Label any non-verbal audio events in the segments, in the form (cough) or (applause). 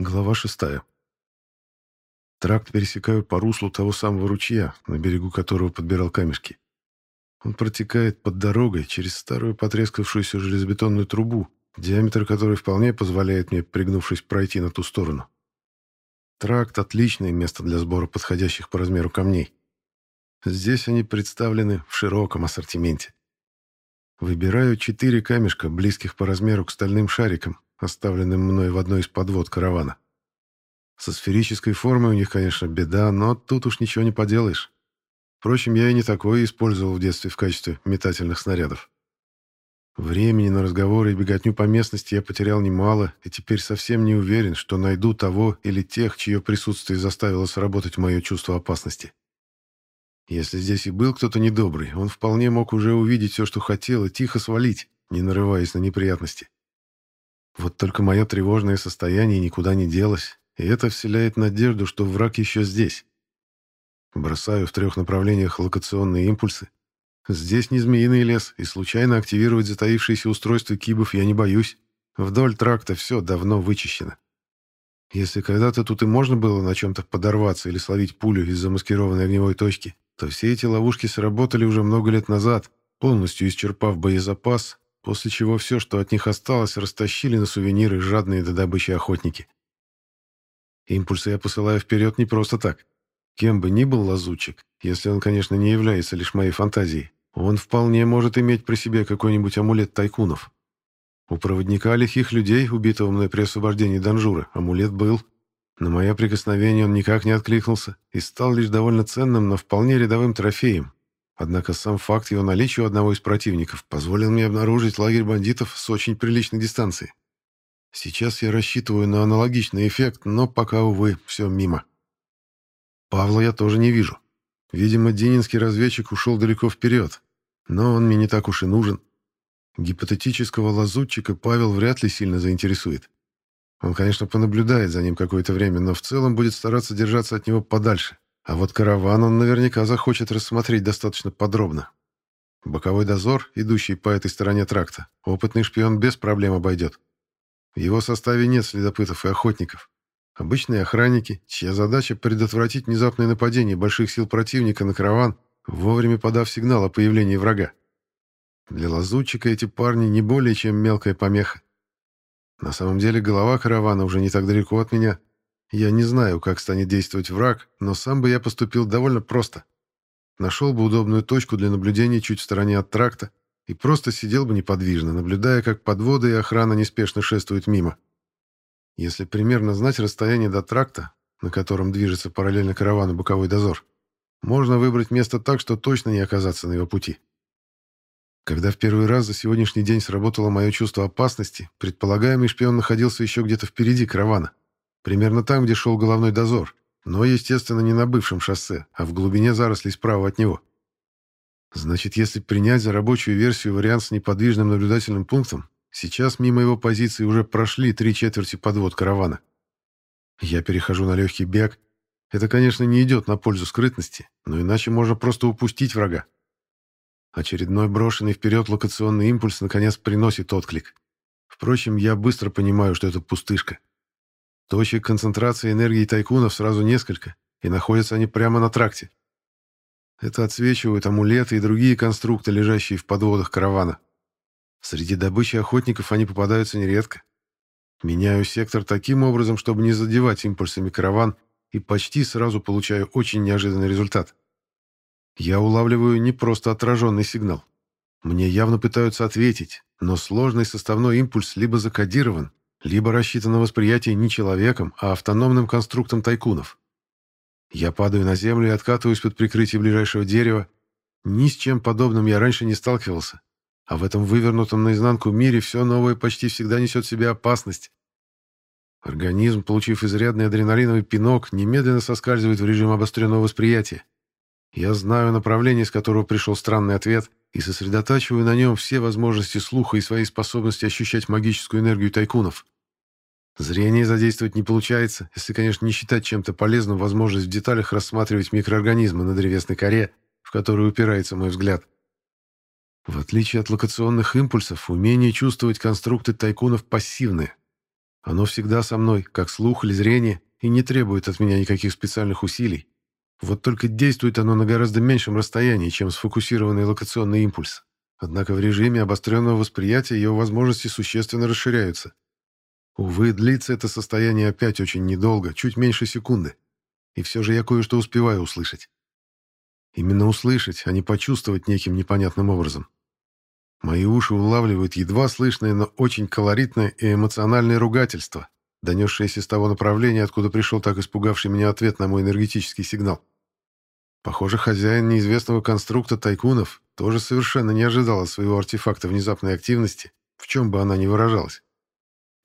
Глава шестая. Тракт пересекаю по руслу того самого ручья, на берегу которого подбирал камешки. Он протекает под дорогой через старую потрескавшуюся железобетонную трубу, диаметр которой вполне позволяет мне, пригнувшись, пройти на ту сторону. Тракт — отличное место для сбора подходящих по размеру камней. Здесь они представлены в широком ассортименте. Выбираю четыре камешка, близких по размеру к стальным шарикам, оставленным мной в одной из подвод каравана. Со сферической формой у них, конечно, беда, но тут уж ничего не поделаешь. Впрочем, я и не такое использовал в детстве в качестве метательных снарядов. Времени на разговоры и беготню по местности я потерял немало, и теперь совсем не уверен, что найду того или тех, чье присутствие заставило сработать мое чувство опасности. Если здесь и был кто-то недобрый, он вполне мог уже увидеть все, что хотел, и тихо свалить, не нарываясь на неприятности. Вот только мое тревожное состояние никуда не делось, и это вселяет надежду, что враг еще здесь. Бросаю в трех направлениях локационные импульсы. Здесь не змеиный лес, и случайно активировать затаившиеся устройства кибов я не боюсь. Вдоль тракта все давно вычищено. Если когда-то тут и можно было на чем-то подорваться или словить пулю из замаскированной огневой точки, то все эти ловушки сработали уже много лет назад, полностью исчерпав боезапас после чего все, что от них осталось, растащили на сувениры жадные до добычи охотники. Импульсы я посылаю вперед не просто так. Кем бы ни был лазутчик, если он, конечно, не является лишь моей фантазией, он вполне может иметь при себе какой-нибудь амулет тайкунов. У проводника лихих людей, убитого мной при освобождении Данжура, амулет был. На мое прикосновение он никак не откликнулся и стал лишь довольно ценным, но вполне рядовым трофеем, Однако сам факт его наличия у одного из противников позволил мне обнаружить лагерь бандитов с очень приличной дистанции. Сейчас я рассчитываю на аналогичный эффект, но пока, увы, все мимо. Павла я тоже не вижу. Видимо, дининский разведчик ушел далеко вперед, но он мне не так уж и нужен. Гипотетического лазутчика Павел вряд ли сильно заинтересует. Он, конечно, понаблюдает за ним какое-то время, но в целом будет стараться держаться от него подальше. А вот караван он наверняка захочет рассмотреть достаточно подробно. Боковой дозор, идущий по этой стороне тракта, опытный шпион без проблем обойдет. В его составе нет следопытов и охотников. Обычные охранники, чья задача предотвратить внезапное нападение больших сил противника на караван, вовремя подав сигнал о появлении врага. Для лазутчика эти парни не более чем мелкая помеха. На самом деле голова каравана уже не так далеко от меня, я не знаю, как станет действовать враг, но сам бы я поступил довольно просто. Нашел бы удобную точку для наблюдения чуть в стороне от тракта и просто сидел бы неподвижно, наблюдая, как подводы и охрана неспешно шествуют мимо. Если примерно знать расстояние до тракта, на котором движется параллельно каравану боковой дозор, можно выбрать место так, что точно не оказаться на его пути. Когда в первый раз за сегодняшний день сработало мое чувство опасности, предполагаемый шпион находился еще где-то впереди каравана. Примерно там, где шел головной дозор, но, естественно, не на бывшем шоссе, а в глубине зарослей справа от него. Значит, если принять за рабочую версию вариант с неподвижным наблюдательным пунктом, сейчас мимо его позиции уже прошли три четверти подвод каравана. Я перехожу на легкий бег. Это, конечно, не идет на пользу скрытности, но иначе можно просто упустить врага. Очередной брошенный вперед локационный импульс наконец приносит отклик. Впрочем, я быстро понимаю, что это пустышка. Точек концентрации энергии тайкунов сразу несколько, и находятся они прямо на тракте. Это отсвечивают амулеты и другие конструкты, лежащие в подводах каравана. Среди добычи охотников они попадаются нередко. Меняю сектор таким образом, чтобы не задевать импульсами караван, и почти сразу получаю очень неожиданный результат. Я улавливаю не просто отраженный сигнал. Мне явно пытаются ответить, но сложный составной импульс либо закодирован, либо рассчитан на восприятие не человеком, а автономным конструктом тайкунов. Я падаю на землю и откатываюсь под прикрытие ближайшего дерева. Ни с чем подобным я раньше не сталкивался. А в этом вывернутом наизнанку мире все новое почти всегда несет в себе опасность. Организм, получив изрядный адреналиновый пинок, немедленно соскальзывает в режим обостренного восприятия. Я знаю направление, с которого пришел странный ответ, и сосредотачиваю на нем все возможности слуха и свои способности ощущать магическую энергию тайкунов. Зрение задействовать не получается, если, конечно, не считать чем-то полезным возможность в деталях рассматривать микроорганизмы на древесной коре, в которую упирается мой взгляд. В отличие от локационных импульсов, умение чувствовать конструкты тайкунов пассивное. Оно всегда со мной, как слух или зрение, и не требует от меня никаких специальных усилий. Вот только действует оно на гораздо меньшем расстоянии, чем сфокусированный локационный импульс. Однако в режиме обостренного восприятия его возможности существенно расширяются. Увы, длится это состояние опять очень недолго, чуть меньше секунды. И все же я кое-что успеваю услышать. Именно услышать, а не почувствовать неким непонятным образом. Мои уши улавливают едва слышное, но очень колоритное и эмоциональное ругательство, донесшееся с того направления, откуда пришел так испугавший меня ответ на мой энергетический сигнал. Похоже, хозяин неизвестного конструкта тайкунов тоже совершенно не ожидал от своего артефакта внезапной активности, в чем бы она ни выражалась.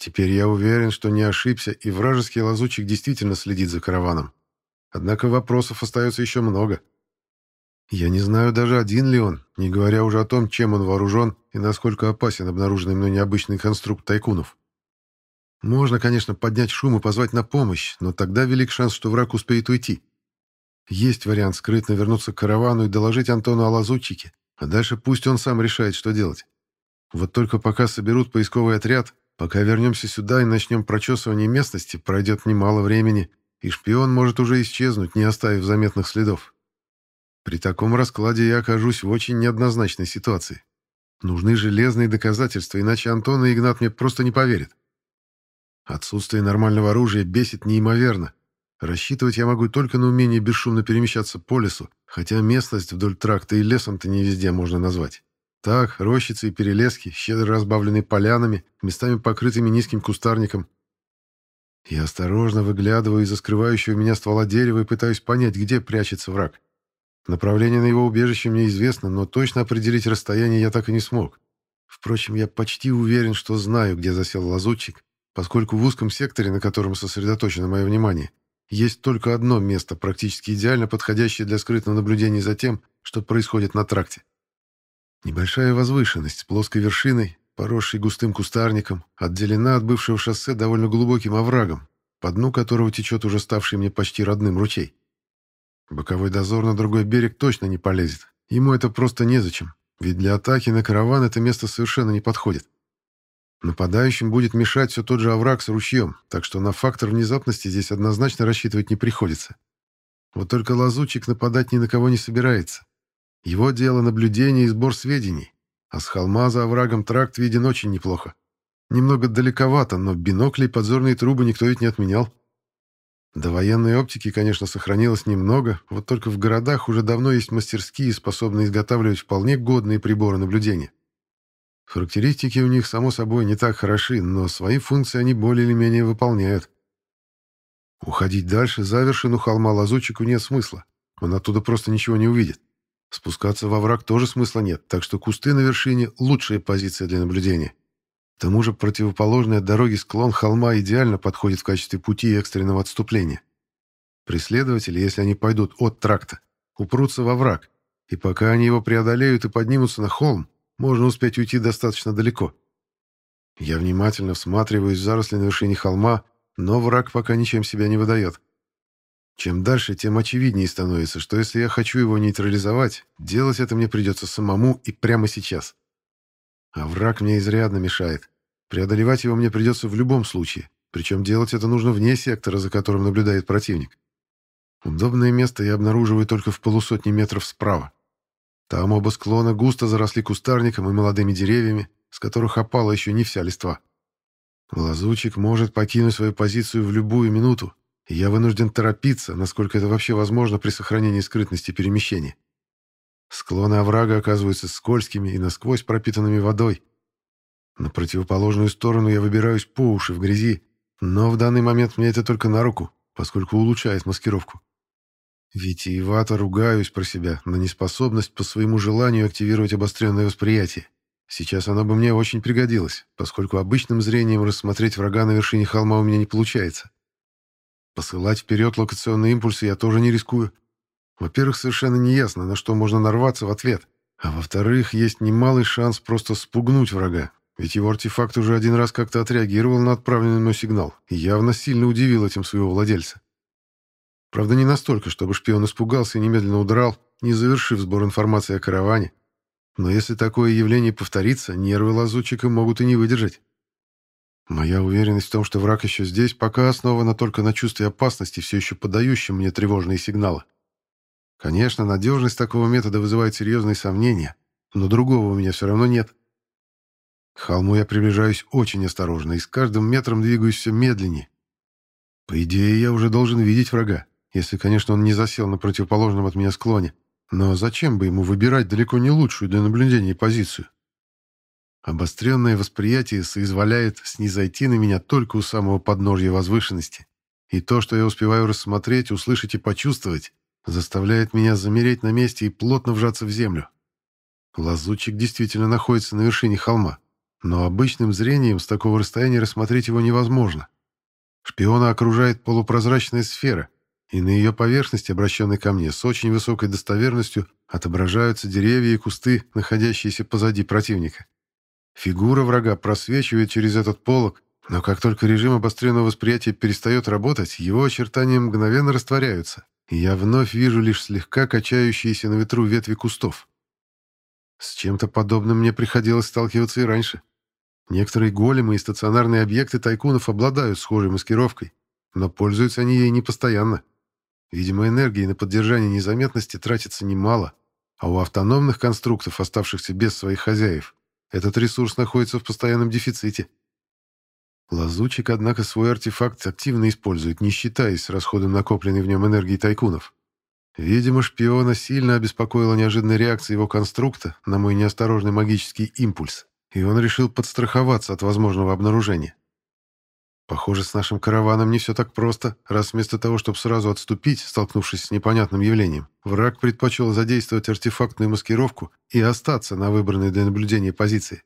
Теперь я уверен, что не ошибся, и вражеский лазучик действительно следит за караваном. Однако вопросов остается еще много. Я не знаю даже, один ли он, не говоря уже о том, чем он вооружен и насколько опасен обнаруженный мной необычный конструкт тайкунов. Можно, конечно, поднять шум и позвать на помощь, но тогда велик шанс, что враг успеет уйти. Есть вариант скрытно вернуться к каравану и доложить Антону о лазутчике, а дальше пусть он сам решает, что делать. Вот только пока соберут поисковый отряд, Пока вернемся сюда и начнем прочесывание местности, пройдет немало времени, и шпион может уже исчезнуть, не оставив заметных следов. При таком раскладе я окажусь в очень неоднозначной ситуации. Нужны железные доказательства, иначе Антон и Игнат мне просто не поверят. Отсутствие нормального оружия бесит неимоверно. Рассчитывать я могу только на умение бесшумно перемещаться по лесу, хотя местность вдоль тракта и лесом-то не везде можно назвать. Так, рощицы и перелески, щедро разбавленные полянами, местами покрытыми низким кустарником. Я осторожно выглядываю из-за скрывающего меня ствола дерева и пытаюсь понять, где прячется враг. Направление на его убежище мне известно, но точно определить расстояние я так и не смог. Впрочем, я почти уверен, что знаю, где засел лазутчик, поскольку в узком секторе, на котором сосредоточено мое внимание, есть только одно место, практически идеально подходящее для скрытого наблюдения за тем, что происходит на тракте. Небольшая возвышенность с плоской вершиной, поросшей густым кустарником, отделена от бывшего шоссе довольно глубоким оврагом, по дну которого течет уже ставший мне почти родным ручей. Боковой дозор на другой берег точно не полезет. Ему это просто незачем, ведь для атаки на караван это место совершенно не подходит. Нападающим будет мешать все тот же овраг с ручьем, так что на фактор внезапности здесь однозначно рассчитывать не приходится. Вот только лазутчик нападать ни на кого не собирается. Его дело наблюдение и сбор сведений, а с холма за оврагом тракт виден очень неплохо. Немного далековато, но бинокли и подзорные трубы никто ведь не отменял. До военной оптики, конечно, сохранилось немного, вот только в городах уже давно есть мастерские, способные изготавливать вполне годные приборы наблюдения. Характеристики у них, само собой, не так хороши, но свои функции они более или менее выполняют. Уходить дальше за вершину холма лазутчику нет смысла. Он оттуда просто ничего не увидит. Спускаться во враг тоже смысла нет, так что кусты на вершине – лучшая позиция для наблюдения. К тому же противоположный от дороги склон холма идеально подходит в качестве пути экстренного отступления. Преследователи, если они пойдут от тракта, упрутся во враг, и пока они его преодолеют и поднимутся на холм, можно успеть уйти достаточно далеко. Я внимательно всматриваюсь в заросли на вершине холма, но враг пока ничем себя не выдает. Чем дальше, тем очевиднее становится, что если я хочу его нейтрализовать, делать это мне придется самому и прямо сейчас. А враг мне изрядно мешает. Преодолевать его мне придется в любом случае, причем делать это нужно вне сектора, за которым наблюдает противник. Удобное место я обнаруживаю только в полусотни метров справа. Там оба склона густо заросли кустарником и молодыми деревьями, с которых опала еще не вся листва. Лазучик может покинуть свою позицию в любую минуту, я вынужден торопиться, насколько это вообще возможно при сохранении скрытности перемещения. Склоны оврага оказываются скользкими и насквозь пропитанными водой. На противоположную сторону я выбираюсь по уши в грязи, но в данный момент мне это только на руку, поскольку улучшает маскировку. Витиевато ругаюсь про себя на неспособность по своему желанию активировать обостренное восприятие. Сейчас оно бы мне очень пригодилось, поскольку обычным зрением рассмотреть врага на вершине холма у меня не получается. Посылать вперед локационные импульсы я тоже не рискую. Во-первых, совершенно неясно, на что можно нарваться в ответ. А во-вторых, есть немалый шанс просто спугнуть врага, ведь его артефакт уже один раз как-то отреагировал на отправленный мной сигнал и явно сильно удивил этим своего владельца. Правда, не настолько, чтобы шпион испугался и немедленно удрал, не завершив сбор информации о караване. Но если такое явление повторится, нервы лазутчика могут и не выдержать. Моя уверенность в том, что враг еще здесь, пока основана только на чувстве опасности, все еще подающем мне тревожные сигналы. Конечно, надежность такого метода вызывает серьезные сомнения, но другого у меня все равно нет. К холму я приближаюсь очень осторожно и с каждым метром двигаюсь все медленнее. По идее, я уже должен видеть врага, если, конечно, он не засел на противоположном от меня склоне. Но зачем бы ему выбирать далеко не лучшую для наблюдения позицию? Обостренное восприятие соизволяет снизойти на меня только у самого подножья возвышенности. И то, что я успеваю рассмотреть, услышать и почувствовать, заставляет меня замереть на месте и плотно вжаться в землю. Лазутчик действительно находится на вершине холма, но обычным зрением с такого расстояния рассмотреть его невозможно. Шпиона окружает полупрозрачная сфера, и на ее поверхности, обращенной ко мне, с очень высокой достоверностью отображаются деревья и кусты, находящиеся позади противника. Фигура врага просвечивает через этот полог, но как только режим обостренного восприятия перестает работать, его очертания мгновенно растворяются, и я вновь вижу лишь слегка качающиеся на ветру ветви кустов. С чем-то подобным мне приходилось сталкиваться и раньше. Некоторые големы и стационарные объекты тайкунов обладают схожей маскировкой, но пользуются они ей не постоянно. Видимо, энергии на поддержание незаметности тратится немало, а у автономных конструктов, оставшихся без своих хозяев, этот ресурс находится в постоянном дефиците. Лазучик, однако, свой артефакт активно использует, не считаясь с расходом накопленной в нем энергии тайкунов. Видимо, шпиона сильно обеспокоила неожиданная реакция его конструкта на мой неосторожный магический импульс, и он решил подстраховаться от возможного обнаружения. Похоже, с нашим караваном не все так просто, раз вместо того, чтобы сразу отступить, столкнувшись с непонятным явлением, враг предпочел задействовать артефактную маскировку и остаться на выбранной для наблюдения позиции.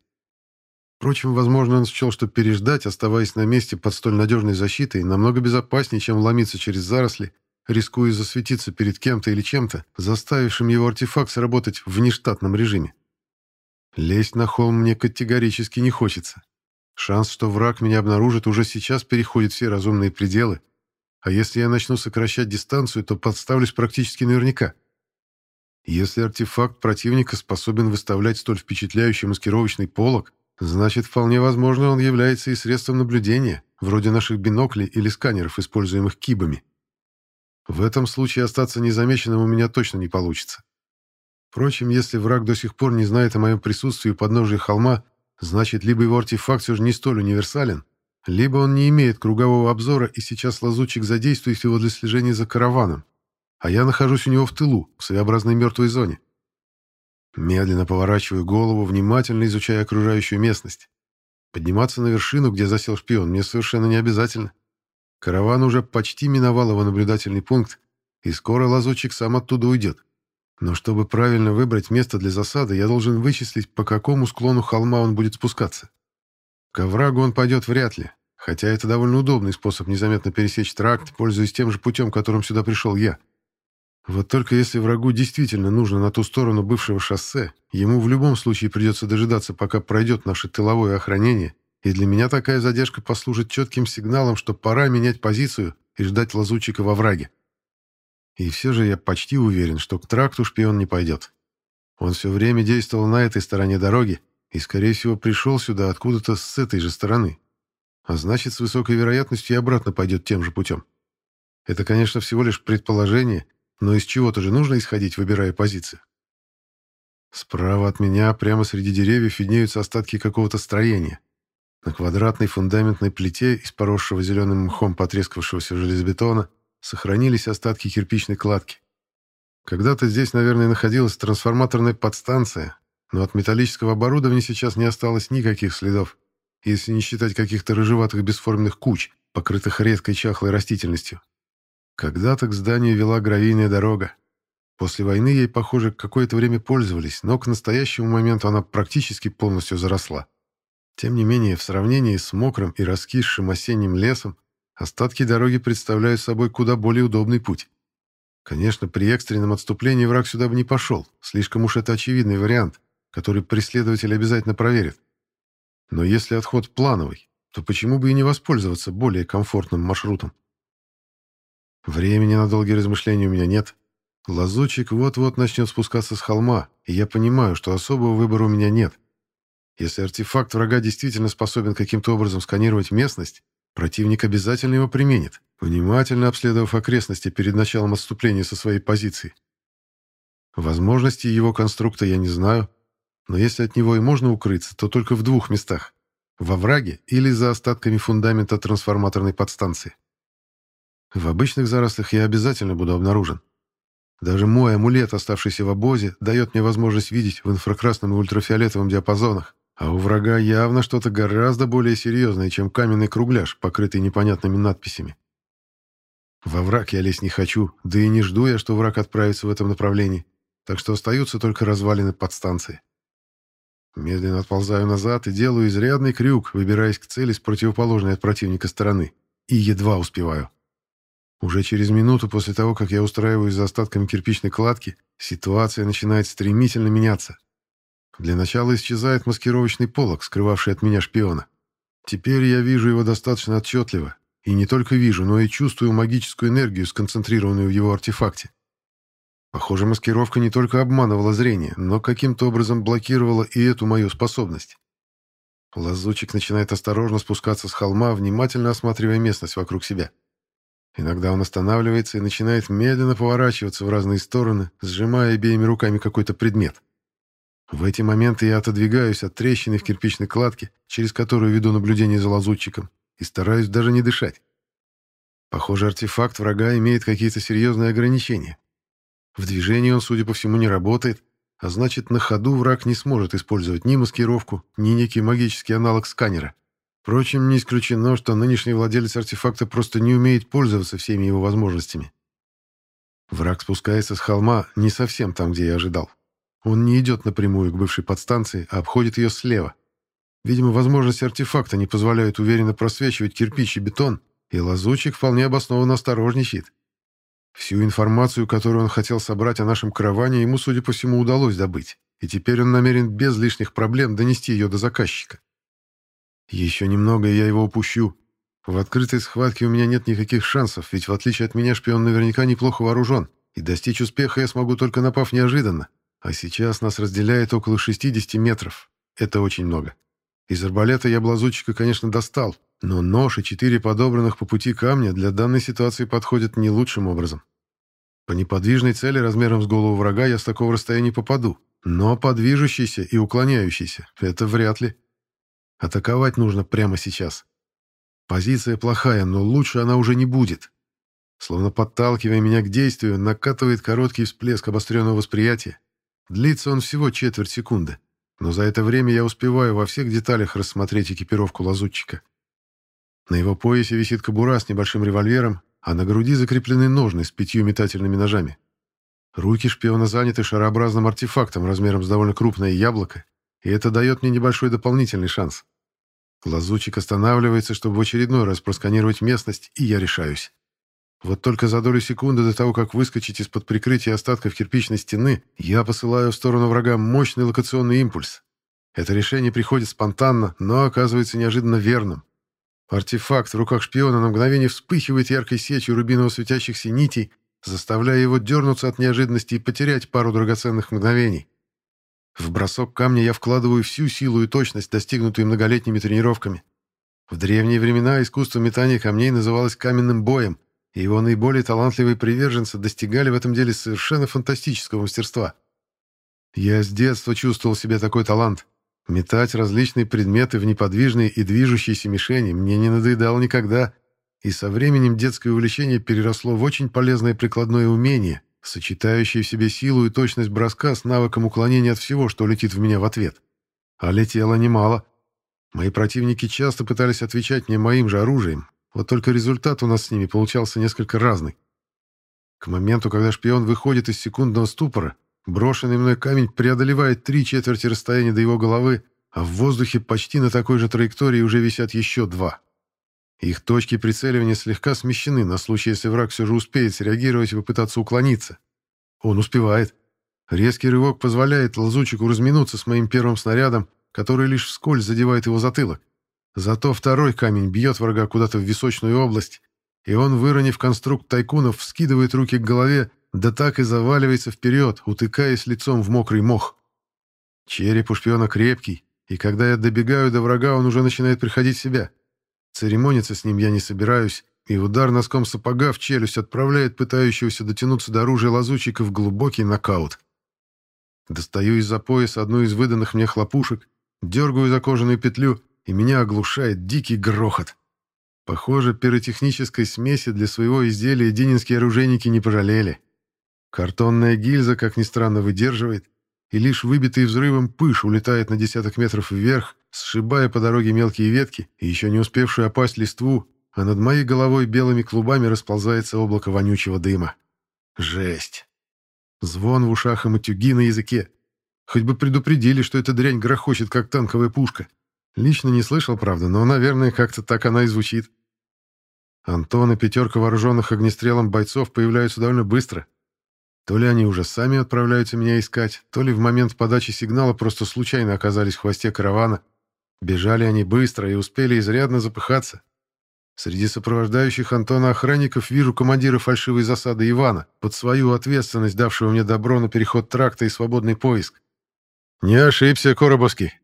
Впрочем, возможно, он счел, что переждать, оставаясь на месте под столь надежной защитой, намного безопаснее, чем ломиться через заросли, рискуя засветиться перед кем-то или чем-то, заставившим его артефакт сработать в нештатном режиме. Лезть на холм мне категорически не хочется. Шанс, что враг меня обнаружит, уже сейчас переходит все разумные пределы, а если я начну сокращать дистанцию, то подставлюсь практически наверняка. Если артефакт противника способен выставлять столь впечатляющий маскировочный полог, Значит, вполне возможно, он является и средством наблюдения, вроде наших биноклей или сканеров, используемых кибами. В этом случае остаться незамеченным у меня точно не получится. Впрочем, если враг до сих пор не знает о моем присутствии у подножия холма, значит, либо его артефакт все же не столь универсален, либо он не имеет кругового обзора, и сейчас лазутчик задействует его для слежения за караваном, а я нахожусь у него в тылу, в своеобразной мертвой зоне. Медленно поворачиваю голову, внимательно изучая окружающую местность. Подниматься на вершину, где засел шпион, мне совершенно не обязательно. Караван уже почти миновал его наблюдательный пункт, и скоро лазутчик сам оттуда уйдет. Но чтобы правильно выбрать место для засады, я должен вычислить, по какому склону холма он будет спускаться. К оврагу он пойдет вряд ли, хотя это довольно удобный способ незаметно пересечь тракт, пользуясь тем же путем, которым сюда пришел я. Вот только если врагу действительно нужно на ту сторону бывшего шоссе, ему в любом случае придется дожидаться, пока пройдет наше тыловое охранение, и для меня такая задержка послужит четким сигналом, что пора менять позицию и ждать лазутчика во враге. И все же я почти уверен, что к тракту шпион не пойдет. Он все время действовал на этой стороне дороги и, скорее всего, пришел сюда откуда-то с этой же стороны. А значит, с высокой вероятностью и обратно пойдет тем же путем. Это, конечно, всего лишь предположение — но из чего-то же нужно исходить, выбирая позицию. Справа от меня, прямо среди деревьев, виднеются остатки какого-то строения. На квадратной фундаментной плите из поросшего зеленым мхом потрескавшегося железобетона сохранились остатки кирпичной кладки. Когда-то здесь, наверное, находилась трансформаторная подстанция, но от металлического оборудования сейчас не осталось никаких следов, если не считать каких-то рыжеватых бесформенных куч, покрытых редкой чахлой растительностью. Когда-то к зданию вела гравийная дорога. После войны ей, похоже, какое-то время пользовались, но к настоящему моменту она практически полностью заросла. Тем не менее, в сравнении с мокрым и раскисшим осенним лесом, остатки дороги представляют собой куда более удобный путь. Конечно, при экстренном отступлении враг сюда бы не пошел, слишком уж это очевидный вариант, который преследователь обязательно проверит. Но если отход плановый, то почему бы и не воспользоваться более комфортным маршрутом? Времени на долгие размышления у меня нет. Лазучик вот-вот начнет спускаться с холма, и я понимаю, что особого выбора у меня нет. Если артефакт врага действительно способен каким-то образом сканировать местность, противник обязательно его применит, внимательно обследовав окрестности перед началом отступления со своей позиции. Возможности его конструкта я не знаю, но если от него и можно укрыться, то только в двух местах – во враге или за остатками фундамента трансформаторной подстанции. В обычных зарослях я обязательно буду обнаружен. Даже мой амулет, оставшийся в обозе, дает мне возможность видеть в инфракрасном и ультрафиолетовом диапазонах, а у врага явно что-то гораздо более серьезное, чем каменный кругляш, покрытый непонятными надписями. Во враг я лезть не хочу, да и не жду я, что враг отправится в этом направлении, так что остаются только развалины подстанции. Медленно отползаю назад и делаю изрядный крюк, выбираясь к цели с противоположной от противника стороны. И едва успеваю. Уже через минуту после того, как я устраиваюсь за остатками кирпичной кладки, ситуация начинает стремительно меняться. Для начала исчезает маскировочный полог, скрывавший от меня шпиона. Теперь я вижу его достаточно отчетливо. И не только вижу, но и чувствую магическую энергию, сконцентрированную в его артефакте. Похоже, маскировка не только обманывала зрение, но каким-то образом блокировала и эту мою способность. Лазучик начинает осторожно спускаться с холма, внимательно осматривая местность вокруг себя. Иногда он останавливается и начинает медленно поворачиваться в разные стороны, сжимая обеими руками какой-то предмет. В эти моменты я отодвигаюсь от трещины в кирпичной кладке, через которую веду наблюдение за лазутчиком, и стараюсь даже не дышать. Похоже, артефакт врага имеет какие-то серьезные ограничения. В движении он, судя по всему, не работает, а значит, на ходу враг не сможет использовать ни маскировку, ни некий магический аналог сканера. Впрочем, не исключено, что нынешний владелец артефакта просто не умеет пользоваться всеми его возможностями. Враг спускается с холма не совсем там, где я ожидал. Он не идет напрямую к бывшей подстанции, а обходит ее слева. Видимо, возможности артефакта не позволяют уверенно просвечивать кирпич и бетон, и лазучик вполне обоснованно осторожничает. Всю информацию, которую он хотел собрать о нашем караване, ему, судя по всему, удалось добыть, и теперь он намерен без лишних проблем донести ее до заказчика. Еще немного, и я его упущу. В открытой схватке у меня нет никаких шансов, ведь в отличие от меня шпион наверняка неплохо вооружен, и достичь успеха я смогу только напав неожиданно. А сейчас нас разделяет около 60 метров. Это очень много. Из арбалета я блазутчика, конечно, достал, но нож и четыре подобранных по пути камня для данной ситуации подходят не лучшим образом. По неподвижной цели размером с голову врага я с такого расстояния попаду, но по движущейся и уклоняющейся — это вряд ли. Атаковать нужно прямо сейчас. Позиция плохая, но лучше она уже не будет. Словно подталкивая меня к действию, накатывает короткий всплеск обостренного восприятия. Длится он всего четверть секунды, но за это время я успеваю во всех деталях рассмотреть экипировку лазутчика. На его поясе висит кобура с небольшим револьвером, а на груди закреплены ножны с пятью метательными ножами. Руки шпиона заняты шарообразным артефактом размером с довольно крупное яблоко, и это дает мне небольшой дополнительный шанс. Лазучик останавливается, чтобы в очередной раз просканировать местность, и я решаюсь. Вот только за долю секунды до того, как выскочить из-под прикрытия остатков кирпичной стены, я посылаю в сторону врага мощный локационный импульс. Это решение приходит спонтанно, но оказывается неожиданно верным. Артефакт в руках шпиона на мгновение вспыхивает яркой сетью рубиново светящихся нитей, заставляя его дернуться от неожиданности и потерять пару драгоценных мгновений. В бросок камня я вкладываю всю силу и точность, достигнутую многолетними тренировками. В древние времена искусство метания камней называлось каменным боем, и его наиболее талантливые приверженцы достигали в этом деле совершенно фантастического мастерства. Я с детства чувствовал в себе такой талант. Метать различные предметы в неподвижные и движущиеся мишени мне не надоедало никогда, и со временем детское увлечение переросло в очень полезное прикладное умение, сочетающий в себе силу и точность броска с навыком уклонения от всего, что летит в меня в ответ. А летело немало. Мои противники часто пытались отвечать мне моим же оружием, вот только результат у нас с ними получался несколько разный. К моменту, когда шпион выходит из секундного ступора, брошенный мной камень преодолевает три четверти расстояния до его головы, а в воздухе почти на такой же траектории уже висят еще два. Их точки прицеливания слегка смещены на случай, если враг все же успеет среагировать и попытаться уклониться. Он успевает. Резкий рывок позволяет лазучику разминуться с моим первым снарядом, который лишь вскользь задевает его затылок. Зато второй камень бьет врага куда-то в височную область, и он, выронив конструкт тайкунов, вскидывает руки к голове, да так и заваливается вперед, утыкаясь лицом в мокрый мох. Череп у шпиона крепкий, и когда я добегаю до врага, он уже начинает приходить в себя. Церемониться с ним я не собираюсь, и удар носком сапога в челюсть отправляет пытающегося дотянуться до оружия лазутчика в глубокий нокаут. Достаю из-за пояса одну из выданных мне хлопушек, дергаю за кожаную петлю, и меня оглушает дикий грохот. Похоже, пиротехнической смеси для своего изделия дининские оружейники не пожалели. Картонная гильза, как ни странно, выдерживает, и лишь выбитый взрывом пыш улетает на десяток метров вверх, сшибая по дороге мелкие ветки и еще не успевшую опасть листву, а над моей головой белыми клубами расползается облако вонючего дыма. Жесть! Звон в ушах и матюги на языке. Хоть бы предупредили, что эта дрянь грохочет, как танковая пушка. Лично не слышал, правда, но, наверное, как-то так она и звучит. Антон и пятерка вооруженных огнестрелом бойцов появляются довольно быстро. То ли они уже сами отправляются меня искать, то ли в момент подачи сигнала просто случайно оказались в хвосте каравана. Бежали они быстро и успели изрядно запыхаться. Среди сопровождающих Антона охранников вижу командира фальшивой засады Ивана, под свою ответственность давшего мне добро на переход тракта и свободный поиск. «Не ошибся, Коробовский!»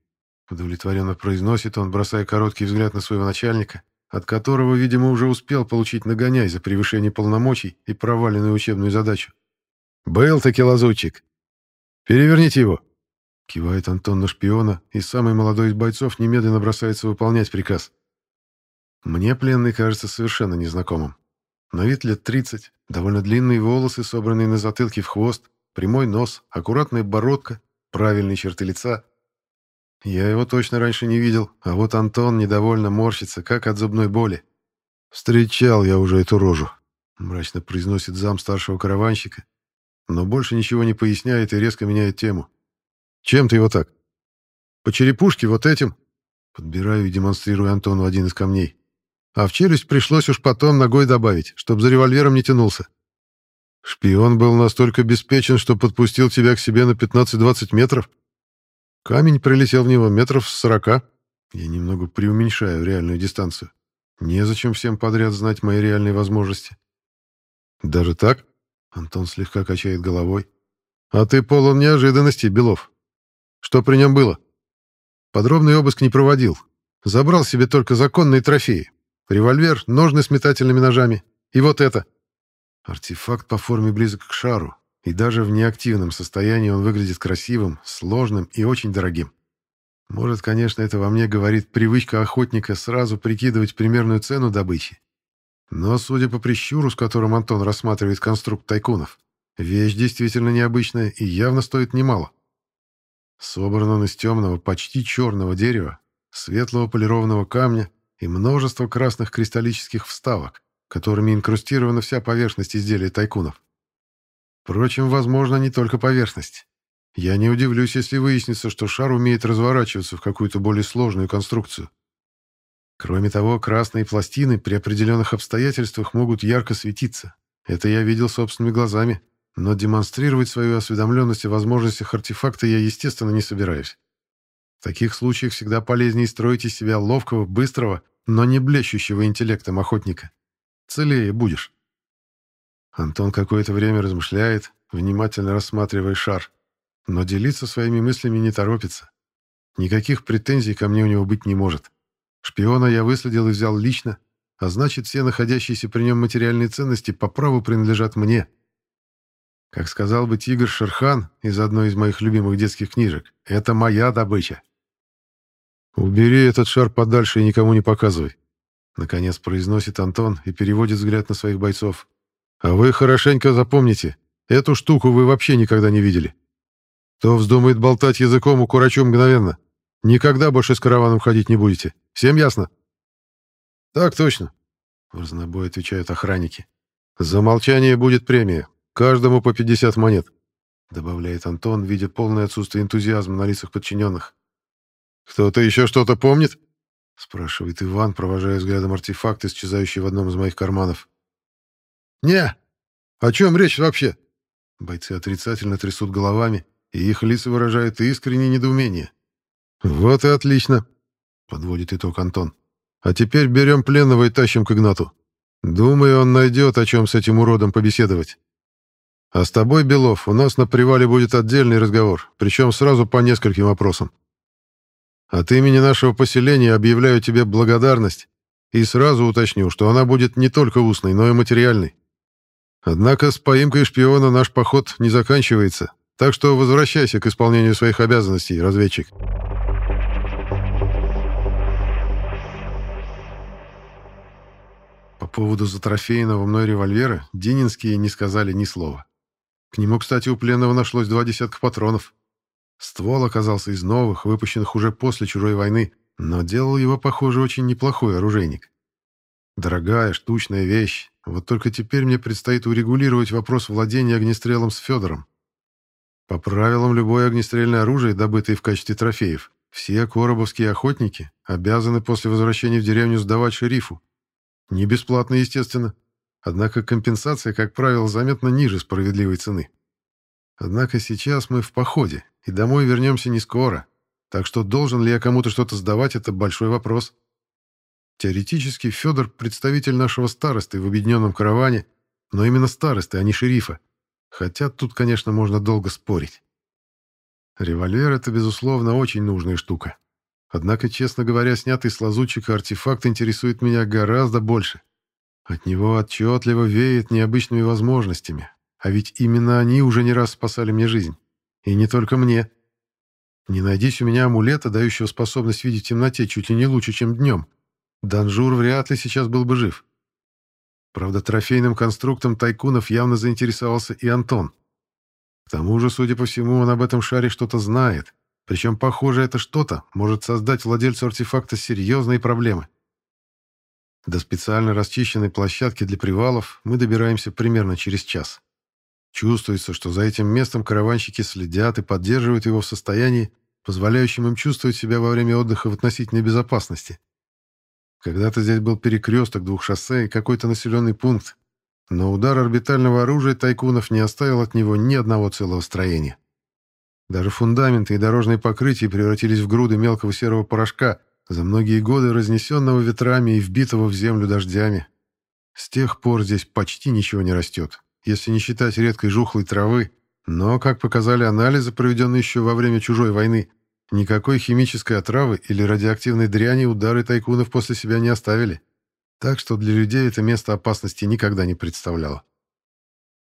Удовлетворенно произносит он, бросая короткий взгляд на своего начальника, от которого, видимо, уже успел получить нагоняй за превышение полномочий и проваленную учебную задачу. «Был-таки лазутчик. Переверните его!» Кивает Антон на шпиона, и самый молодой из бойцов немедленно бросается выполнять приказ. Мне пленный кажется совершенно незнакомым. На вид лет 30, довольно длинные волосы, собранные на затылке в хвост, прямой нос, аккуратная бородка, правильные черты лица. Я его точно раньше не видел, а вот Антон недовольно морщится, как от зубной боли. «Встречал я уже эту рожу», — мрачно произносит зам старшего караванщика, но больше ничего не поясняет и резко меняет тему. «Чем ты его так?» «По черепушке вот этим», — подбираю и демонстрирую Антону один из камней. «А в челюсть пришлось уж потом ногой добавить, чтобы за револьвером не тянулся». «Шпион был настолько беспечен, что подпустил тебя к себе на 15-20 метров?» Камень прилетел в него метров с сорока. Я немного преуменьшаю реальную дистанцию. Незачем всем подряд знать мои реальные возможности. Даже так? Антон слегка качает головой. А ты полон неожиданностей, Белов. Что при нем было? Подробный обыск не проводил. Забрал себе только законные трофеи. Револьвер, ножны с метательными ножами. И вот это. Артефакт по форме близок к шару, и даже в неактивном состоянии он выглядит красивым, сложным и очень дорогим. Может, конечно, это во мне говорит привычка охотника сразу прикидывать примерную цену добычи. Но, судя по прищуру, с которым Антон рассматривает конструкт тайкунов, вещь действительно необычная и явно стоит немало. Собран он из темного, почти черного дерева, светлого полированного камня и множество красных кристаллических вставок, которыми инкрустирована вся поверхность изделия тайкунов. Впрочем, возможно, не только поверхность. Я не удивлюсь, если выяснится, что шар умеет разворачиваться в какую-то более сложную конструкцию. Кроме того, красные пластины при определенных обстоятельствах могут ярко светиться. Это я видел собственными глазами, но демонстрировать свою осведомленность о возможностях артефакта я, естественно, не собираюсь. В таких случаях всегда полезнее строить из себя ловкого, быстрого, но не блещущего интеллектом охотника. Целее будешь. Антон какое-то время размышляет, внимательно рассматривая шар, но делиться своими мыслями не торопится. Никаких претензий ко мне у него быть не может. Шпиона я выследил и взял лично, а значит, все находящиеся при нем материальные ценности по праву принадлежат мне. Как сказал бы Тигр Шерхан из одной из моих любимых детских книжек, это моя добыча. «Убери этот шар подальше и никому не показывай», — наконец произносит Антон и переводит взгляд на своих бойцов. А вы хорошенько запомните, эту штуку вы вообще никогда не видели. Кто вздумает болтать языком, укорочу мгновенно. Никогда больше с караваном ходить не будете. Всем ясно? Так точно, в разнобой отвечают охранники. За молчание будет премия. Каждому по 50 монет, добавляет Антон, видя полное отсутствие энтузиазма на лицах подчиненных. Кто-то еще что-то помнит? спрашивает Иван, провожая взглядом артефакт, исчезающий в одном из моих карманов. «Не! О чем речь вообще?» Бойцы отрицательно трясут головами, и их лица выражают искреннее недоумение. «Вот и отлично!» — подводит итог Антон. «А теперь берем пленного и тащим к Игнату. Думаю, он найдет, о чем с этим уродом побеседовать. А с тобой, Белов, у нас на привале будет отдельный разговор, причем сразу по нескольким вопросам». От имени нашего поселения объявляю тебе благодарность и сразу уточню, что она будет не только устной, но и материальной. Однако с поимкой шпиона наш поход не заканчивается, так что возвращайся к исполнению своих обязанностей, разведчик». По поводу затрофейного мной револьвера Дининские не сказали ни слова. К нему, кстати, у пленного нашлось два десятка патронов. Ствол оказался из новых, выпущенных уже после чужой войны, но делал его, похоже, очень неплохой оружейник. Дорогая, штучная вещь. Вот только теперь мне предстоит урегулировать вопрос владения огнестрелом с Федором. По правилам, любое огнестрельное оружие, добытое в качестве трофеев, все коробовские охотники обязаны после возвращения в деревню сдавать шерифу, не бесплатно, естественно. Однако компенсация, как правило, заметно ниже справедливой цены. Однако сейчас мы в походе, и домой вернемся не скоро. Так что должен ли я кому-то что-то сдавать, это большой вопрос. Теоретически Федор — представитель нашего старосты в объединенном караване, но именно старосты, а не шерифа. Хотя тут, конечно, можно долго спорить. Револьвер — это, безусловно, очень нужная штука. Однако, честно говоря, снятый с лазутчика артефакт интересует меня гораздо больше. От него отчетливо веет необычными возможностями. А ведь именно они уже не раз спасали мне жизнь. И не только мне. Не найдись у меня амулета, дающего способность видеть в темноте чуть ли не лучше, чем днем. Данжур вряд ли сейчас был бы жив. Правда, трофейным конструктом тайкунов явно заинтересовался и Антон. К тому же, судя по всему, он об этом шаре что-то знает. Причем, похоже, это что-то может создать владельцу артефакта серьезные проблемы. До специально расчищенной площадки для привалов мы добираемся примерно через час. Чувствуется, что за этим местом караванщики следят и поддерживают его в состоянии, позволяющем им чувствовать себя во время отдыха в относительной безопасности. Когда-то здесь был перекресток двух шоссе и какой-то населенный пункт, но удар орбитального оружия тайкунов не оставил от него ни одного целого строения. Даже фундаменты и дорожные покрытия превратились в груды мелкого серого порошка, за многие годы разнесенного ветрами и вбитого в землю дождями. С тех пор здесь почти ничего не растет, если не считать редкой жухлой травы, но, как показали анализы, проведенные еще во время чужой войны, никакой химической отравы или радиоактивной дряни удары тайкунов после себя не оставили. Так что для людей это место опасности никогда не представляло.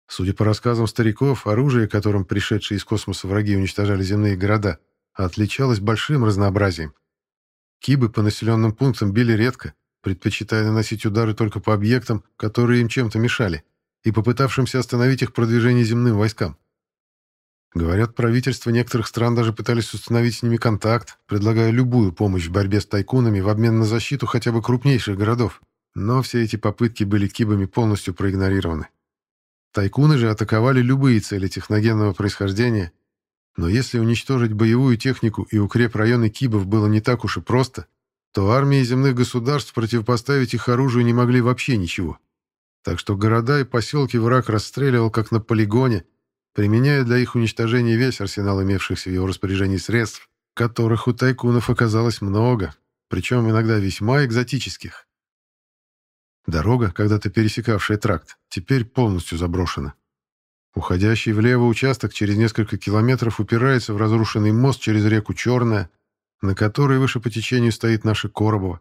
Судя по рассказам стариков, оружие, которым пришедшие из космоса враги уничтожали земные города, отличалось большим разнообразием. Кибы по населенным пунктам били редко, предпочитая наносить удары только по объектам, которые им чем-то мешали, и попытавшимся остановить их продвижение земным войскам. Говорят, правительства некоторых стран даже пытались установить с ними контакт, предлагая любую помощь в борьбе с тайкунами в обмен на защиту хотя бы крупнейших городов. Но все эти попытки были кибами полностью проигнорированы. Тайкуны же атаковали любые цели техногенного происхождения, но если уничтожить боевую технику и укреп районы Кибов было не так уж и просто, то армии земных государств противопоставить их оружию не могли вообще ничего. Так что города и поселки враг расстреливал как на полигоне, применяя для их уничтожения весь арсенал имевшихся в его распоряжении средств, которых у тайкунов оказалось много, причем иногда весьма экзотических. Дорога, когда-то пересекавшая тракт, теперь полностью заброшена. Уходящий влево участок через несколько километров упирается в разрушенный мост через реку Черная, на которой выше по течению стоит наша Коробова,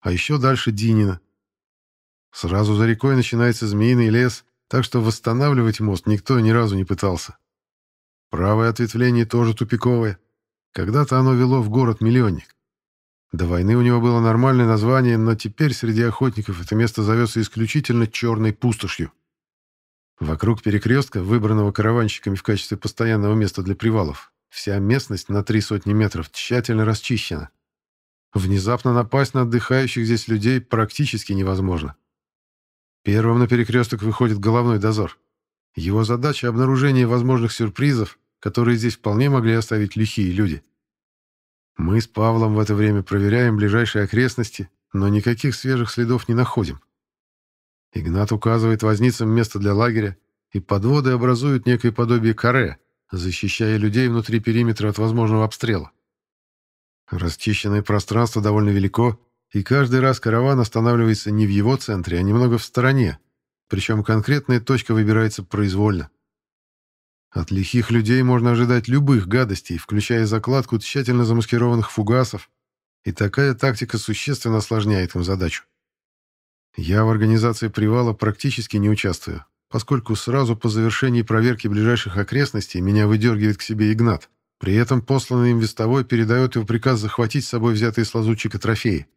а еще дальше Динина. Сразу за рекой начинается Змеиный лес, так что восстанавливать мост никто ни разу не пытался. Правое ответвление тоже тупиковое. Когда-то оно вело в город-миллионник. До войны у него было нормальное название, но теперь среди охотников это место зовется исключительно черной пустошью. Вокруг перекрестка, выбранного караванщиками в качестве постоянного места для привалов, вся местность на три сотни метров тщательно расчищена. Внезапно напасть на отдыхающих здесь людей практически невозможно. Первым на перекресток выходит головной дозор. Его задача — обнаружение возможных сюрпризов, которые здесь вполне могли оставить лихие люди. Мы с Павлом в это время проверяем ближайшие окрестности, но никаких свежих следов не находим. Игнат указывает возницам место для лагеря, и подводы образуют некое подобие каре, защищая людей внутри периметра от возможного обстрела. Расчищенное пространство довольно велико, и каждый раз караван останавливается не в его центре, а немного в стороне, причем конкретная точка выбирается произвольно. От лихих людей можно ожидать любых гадостей, включая закладку тщательно замаскированных фугасов, и такая тактика существенно осложняет им задачу. Я в организации привала практически не участвую, поскольку сразу по завершении проверки ближайших окрестностей меня выдергивает к себе Игнат. При этом посланный им вестовой передает его приказ захватить с собой взятые с лазутчика трофеи.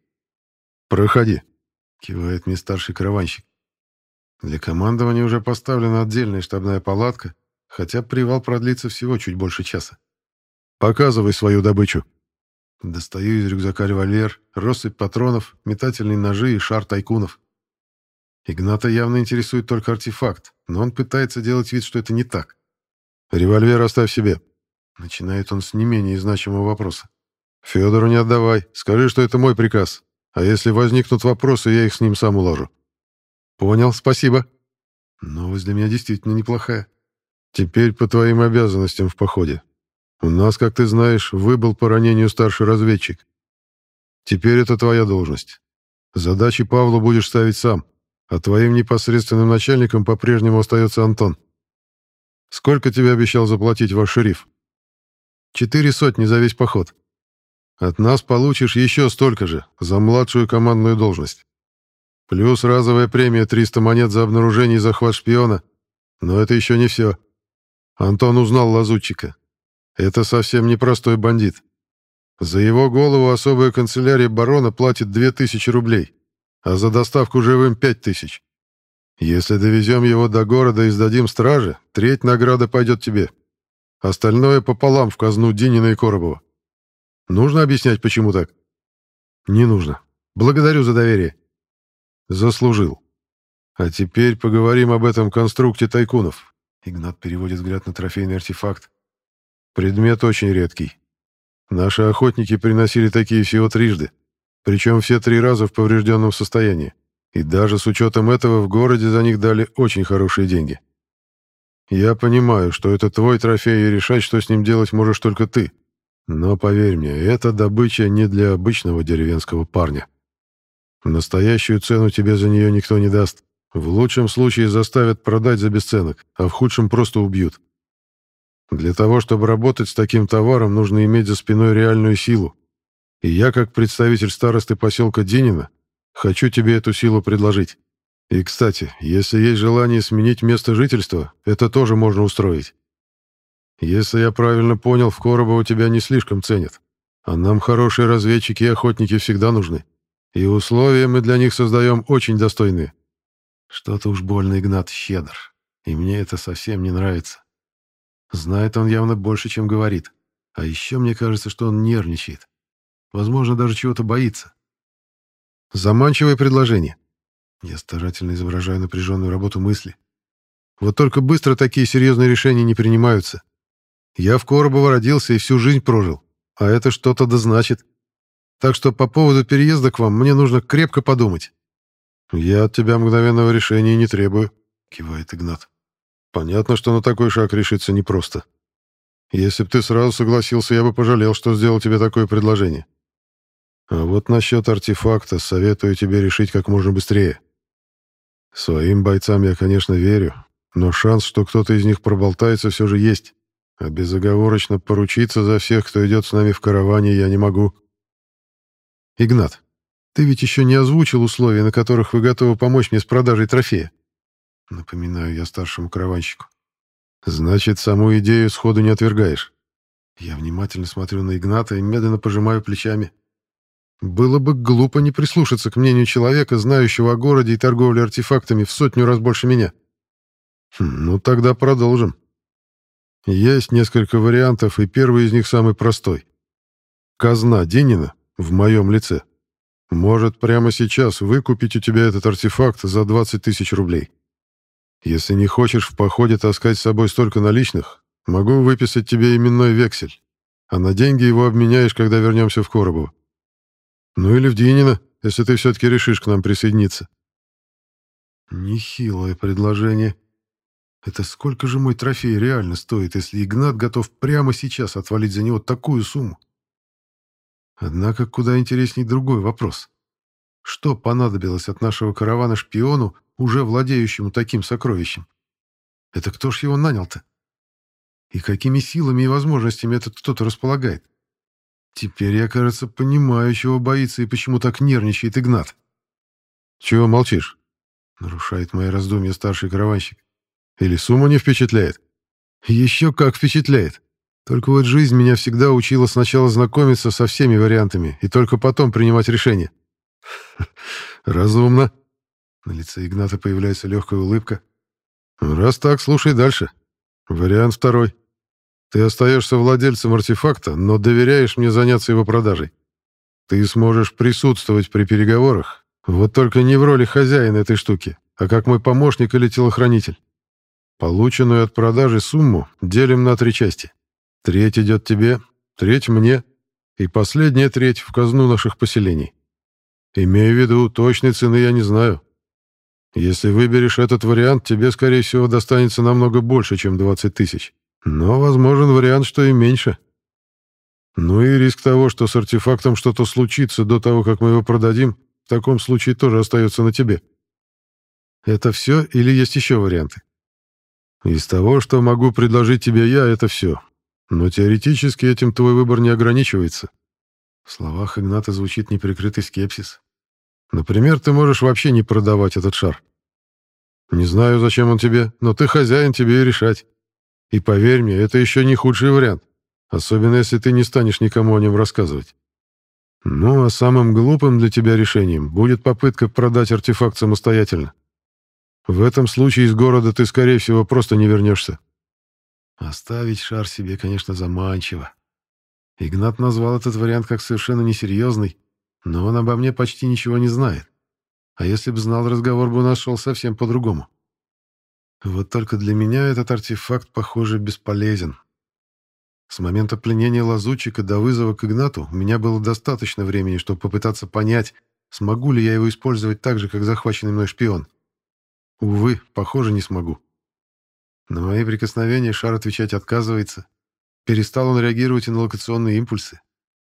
«Проходи», — кивает мне старший караванщик. Для командования уже поставлена отдельная штабная палатка, хотя привал продлится всего чуть больше часа. «Показывай свою добычу». Достаю из рюкзака револьвер, россыпь патронов, метательные ножи и шар тайкунов. Игната явно интересует только артефакт, но он пытается делать вид, что это не так. «Револьвер оставь себе», — начинает он с не менее значимого вопроса. «Федору не отдавай, скажи, что это мой приказ, а если возникнут вопросы, я их с ним сам уложу». «Понял, спасибо». Новость для меня действительно неплохая. Теперь по твоим обязанностям в походе. У нас, как ты знаешь, выбыл по ранению старший разведчик. Теперь это твоя должность. Задачи Павлу будешь ставить сам, а твоим непосредственным начальником по-прежнему остается Антон. Сколько тебе обещал заплатить ваш шериф? Четыре сотни за весь поход. От нас получишь еще столько же, за младшую командную должность. Плюс разовая премия 300 монет за обнаружение и захват шпиона. Но это еще не все. Антон узнал лазутчика. Это совсем непростой бандит. За его голову особая канцелярия барона платит 2000 рублей, а за доставку живым 5000. Если довезем его до города и сдадим страже, треть награды пойдет тебе. Остальное пополам в казну Динина и Коробова. Нужно объяснять, почему так? Не нужно. Благодарю за доверие. Заслужил. А теперь поговорим об этом конструкте тайкунов. Игнат переводит взгляд на трофейный артефакт. Предмет очень редкий. Наши охотники приносили такие всего трижды, причем все три раза в поврежденном состоянии. И даже с учетом этого в городе за них дали очень хорошие деньги. Я понимаю, что это твой трофей, и решать, что с ним делать, можешь только ты. Но поверь мне, эта добыча не для обычного деревенского парня. Настоящую цену тебе за нее никто не даст. В лучшем случае заставят продать за бесценок, а в худшем просто убьют. Для того, чтобы работать с таким товаром, нужно иметь за спиной реальную силу. И я, как представитель старосты поселка Динина, хочу тебе эту силу предложить. И, кстати, если есть желание сменить место жительства, это тоже можно устроить. Если я правильно понял, в Коробово тебя не слишком ценят. А нам хорошие разведчики и охотники всегда нужны. И условия мы для них создаем очень достойные. Что-то уж больно Игнат щедр, и мне это совсем не нравится. Знает он явно больше, чем говорит. А еще мне кажется, что он нервничает. Возможно, даже чего-то боится. Заманчивое предложение. Я старательно изображаю напряженную работу мысли. Вот только быстро такие серьезные решения не принимаются. Я в Коробово родился и всю жизнь прожил, а это что-то да значит. Так что по поводу переезда к вам мне нужно крепко подумать». «Я от тебя мгновенного решения не требую», — кивает Игнат. «Понятно, что на такой шаг решиться непросто. Если б ты сразу согласился, я бы пожалел, что сделал тебе такое предложение. А вот насчет артефакта советую тебе решить как можно быстрее. Своим бойцам я, конечно, верю, но шанс, что кто-то из них проболтается, все же есть. А безоговорочно поручиться за всех, кто идет с нами в караване, я не могу». «Игнат, ты ведь еще не озвучил условия, на которых вы готовы помочь мне с продажей трофея?» Напоминаю я старшему караванщику. «Значит, саму идею сходу не отвергаешь?» Я внимательно смотрю на Игната и медленно пожимаю плечами. Было бы глупо не прислушаться к мнению человека, знающего о городе и торговле артефактами в сотню раз больше меня. Хм, ну, тогда продолжим. Есть несколько вариантов, и первый из них самый простой. Казна Денина в моем лице, может прямо сейчас выкупить у тебя этот артефакт за 20 тысяч рублей. Если не хочешь в походе таскать с собой столько наличных, могу выписать тебе именной вексель, а на деньги его обменяешь, когда вернемся в Коробово. Ну или в Динино, если ты все-таки решишь к нам присоединиться. Нехилое предложение. Это сколько же мой трофей реально стоит, если Игнат готов прямо сейчас отвалить за него такую сумму? Однако куда интересней другой вопрос. Что понадобилось от нашего каравана шпиону, уже владеющему таким сокровищем? Это кто ж его нанял-то? И какими силами и возможностями этот кто-то располагает? Теперь я, кажется, понимаю, чего боится и почему так нервничает Игнат. «Чего молчишь?» — нарушает мои раздумья старший караванщик. «Или сумма не впечатляет?» «Еще как впечатляет. Только вот жизнь меня всегда учила сначала знакомиться со всеми вариантами и только потом принимать решение». (laughs) «Разумно». На лице Игната появляется легкая улыбка. «Раз так, слушай дальше. Вариант второй. Ты остаешься владельцем артефакта, но доверяешь мне заняться его продажей. Ты сможешь присутствовать при переговорах, вот только не в роли хозяина этой штуки, а как мой помощник или телохранитель. Полученную от продажи сумму делим на три части. Треть идет тебе, треть мне, и последняя треть в казну наших поселений. Имею в виду, точной цены я не знаю. Если выберешь этот вариант, тебе, скорее всего, достанется намного больше, чем 20 тысяч. Но возможен вариант, что и меньше. Ну и риск того, что с артефактом что-то случится до того, как мы его продадим, в таком случае тоже остается на тебе. Это все или есть еще варианты? Из того, что могу предложить тебе я, это все. Но теоретически этим твой выбор не ограничивается. В словах Игната звучит неприкрытый скепсис. Например, ты можешь вообще не продавать этот шар. Не знаю, зачем он тебе, но ты хозяин, тебе и решать. И поверь мне, это еще не худший вариант, особенно если ты не станешь никому о нем рассказывать. Ну, а самым глупым для тебя решением будет попытка продать артефакт самостоятельно. В этом случае из города ты, скорее всего, просто не вернешься. Оставить шар себе, конечно, заманчиво. Игнат назвал этот вариант как совершенно несерьезный, но он обо мне почти ничего не знает. А если бы знал, разговор бы у совсем по-другому. Вот только для меня этот артефакт, похоже, бесполезен. С момента пленения лазутчика до вызова к Игнату у меня было достаточно времени, чтобы попытаться понять, смогу ли я его использовать так же, как захваченный мной шпион. Увы, похоже, не смогу. На мои прикосновения шар отвечать отказывается. Перестал он реагировать и на локационные импульсы.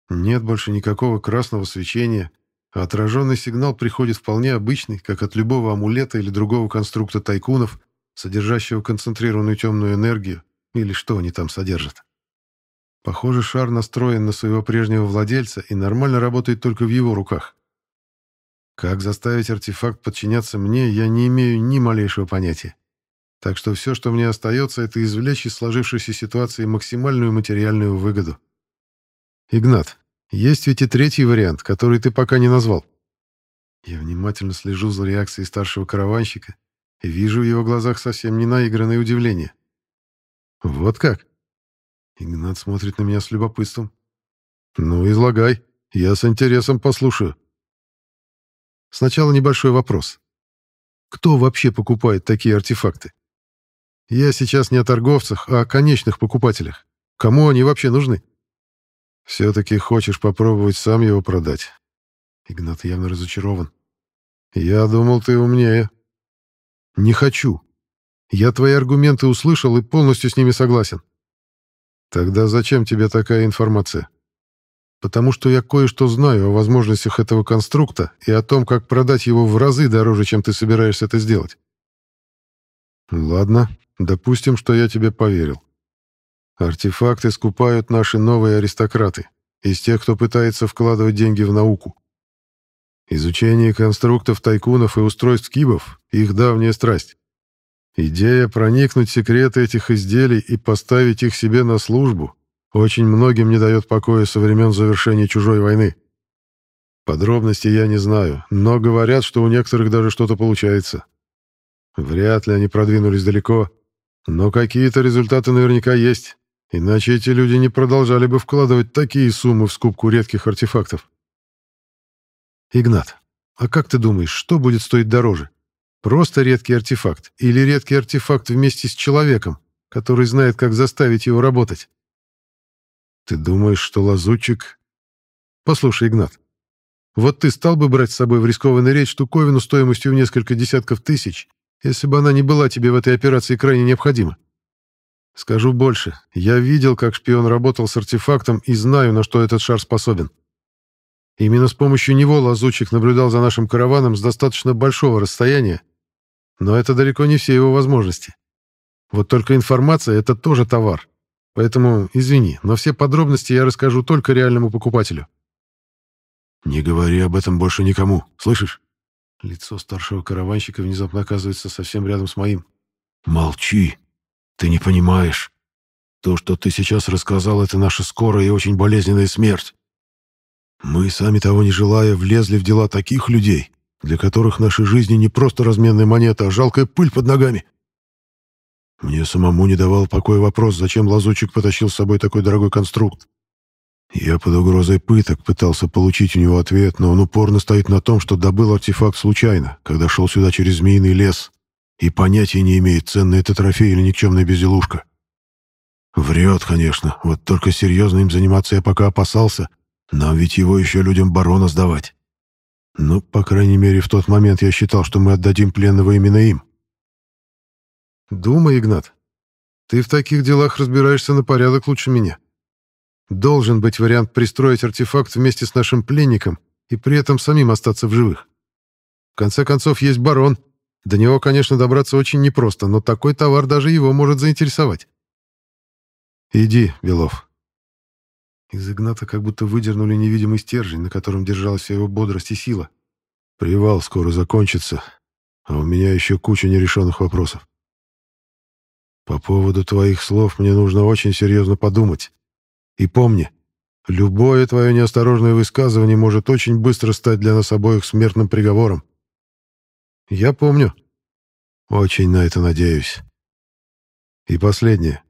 Нет больше никакого красного свечения, а отраженный сигнал приходит вполне обычный, как от любого амулета или другого конструкта тайкунов, содержащего концентрированную темную энергию, или что они там содержат. Похоже, шар настроен на своего прежнего владельца и нормально работает только в его руках. Как заставить артефакт подчиняться мне, я не имею ни малейшего понятия. Так что все, что мне остается, это извлечь из сложившейся ситуации максимальную материальную выгоду. Игнат, есть ведь и третий вариант, который ты пока не назвал. Я внимательно слежу за реакцией старшего караванщика и вижу в его глазах совсем не наигранное удивление. Вот как? Игнат смотрит на меня с любопытством. Ну, излагай, я с интересом послушаю. Сначала небольшой вопрос. Кто вообще покупает такие артефакты? Я сейчас не о торговцах, а о конечных покупателях. Кому они вообще нужны? Все-таки хочешь попробовать сам его продать? Игнат явно разочарован. Я думал, ты умнее. Не хочу. Я твои аргументы услышал и полностью с ними согласен. Тогда зачем тебе такая информация? Потому что я кое-что знаю о возможностях этого конструкта и о том, как продать его в разы дороже, чем ты собираешься это сделать. Ладно, допустим, что я тебе поверил. Артефакты скупают наши новые аристократы, из тех, кто пытается вкладывать деньги в науку. Изучение конструктов тайкунов и устройств кибов — их давняя страсть. Идея проникнуть в секреты этих изделий и поставить их себе на службу очень многим не дает покоя со времен завершения чужой войны. Подробностей я не знаю, но говорят, что у некоторых даже что-то получается. Вряд ли они продвинулись далеко, но какие-то результаты наверняка есть, иначе эти люди не продолжали бы вкладывать такие суммы в скупку редких артефактов. Игнат, а как ты думаешь, что будет стоить дороже? Просто редкий артефакт или редкий артефакт вместе с человеком, который знает, как заставить его работать? Ты думаешь, что лазутчик... Послушай, Игнат, вот ты стал бы брать с собой в рискованный рейд штуковину стоимостью в несколько десятков тысяч, если бы она не была тебе в этой операции крайне необходима? Скажу больше. Я видел, как шпион работал с артефактом и знаю, на что этот шар способен. Именно с помощью него лазутчик наблюдал за нашим караваном с достаточно большого расстояния, но это далеко не все его возможности. Вот только информация — это тоже товар, Поэтому извини, но все подробности я расскажу только реальному покупателю». «Не говори об этом больше никому, слышишь?» Лицо старшего караванщика внезапно оказывается совсем рядом с моим. «Молчи. Ты не понимаешь. То, что ты сейчас рассказал, это наша скорая и очень болезненная смерть. Мы, сами того не желая, влезли в дела таких людей, для которых наши жизни не просто разменная монета, а жалкая пыль под ногами. Мне самому не давал покоя вопрос, зачем лазучик потащил с собой такой дорогой конструкт. Я под угрозой пыток пытался получить у него ответ, но он упорно стоит на том, что добыл артефакт случайно, когда шел сюда через змеиный лес, и понятия не имеет, ценный это трофей или никчемная безделушка. Врет, конечно, вот только серьезно им заниматься я пока опасался, нам ведь его еще людям барона сдавать. Ну, по крайней мере, в тот момент я считал, что мы отдадим пленного именно им. Думай, Игнат. Ты в таких делах разбираешься на порядок лучше меня. Должен быть вариант пристроить артефакт вместе с нашим пленником и при этом самим остаться в живых. В конце концов, есть барон. До него, конечно, добраться очень непросто, но такой товар даже его может заинтересовать. Иди, Белов, из Игната как будто выдернули невидимый стержень, на котором держалась вся его бодрость и сила. Привал скоро закончится, а у меня еще куча нерешенных вопросов. По поводу твоих слов мне нужно очень серьезно подумать. И помни, любое твое неосторожное высказывание может очень быстро стать для нас обоих смертным приговором. Я помню. Очень на это надеюсь. И последнее.